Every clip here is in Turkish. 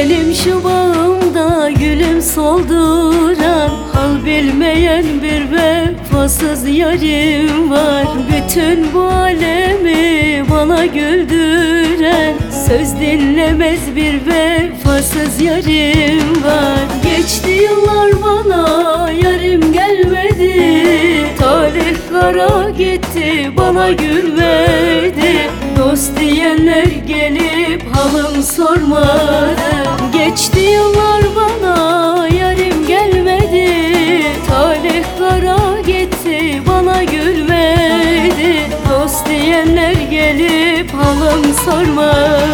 Benim şu bağımda gülüm solduran Hal bilmeyen bir vefasız yarim var. Bütün bu alemi bana güldüren Söz dinlemez bir vefasız yarim var. Geçti yıllar bana yarim gelmedi. Talih kara gitti bana gül verdi. Dost diyenler gelip halım sormadı Geçti yıllar bana yarim gelmedi. Talih kara gitti bana gül verdi Dost diyenler gelip halım sormadı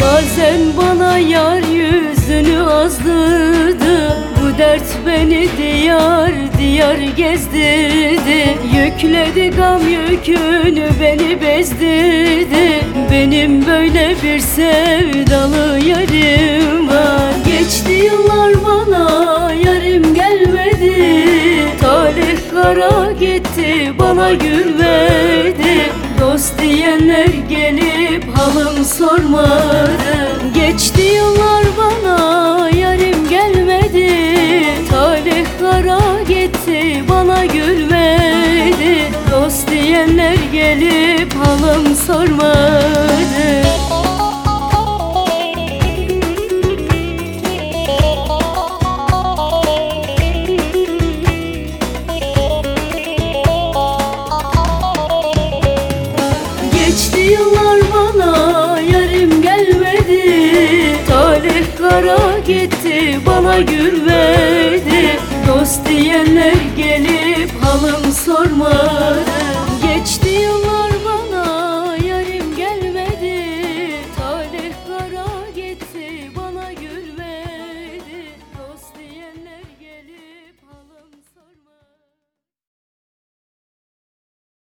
Bazen bana yar yüzünü azdırdı. Bu dert beni diyar diyar gezdirdi. Yükledi gam yükünü beni bezdirdi. Benim böyle bir sevdalı yarim var. Geçti yıllar bana yarim gelmedi. Talih kara gitti bana gül verdi Dost diyenler gelip halım sormadı. Geçti yıllar bana yarim gelmedi. Talih kara gitti bana gül verdi Dost diyenler gelip halım sormadı yıllar bana yarim gelmedi. Talih kara gitti bana gül verdi. Dost diyenler gelip halım sormadı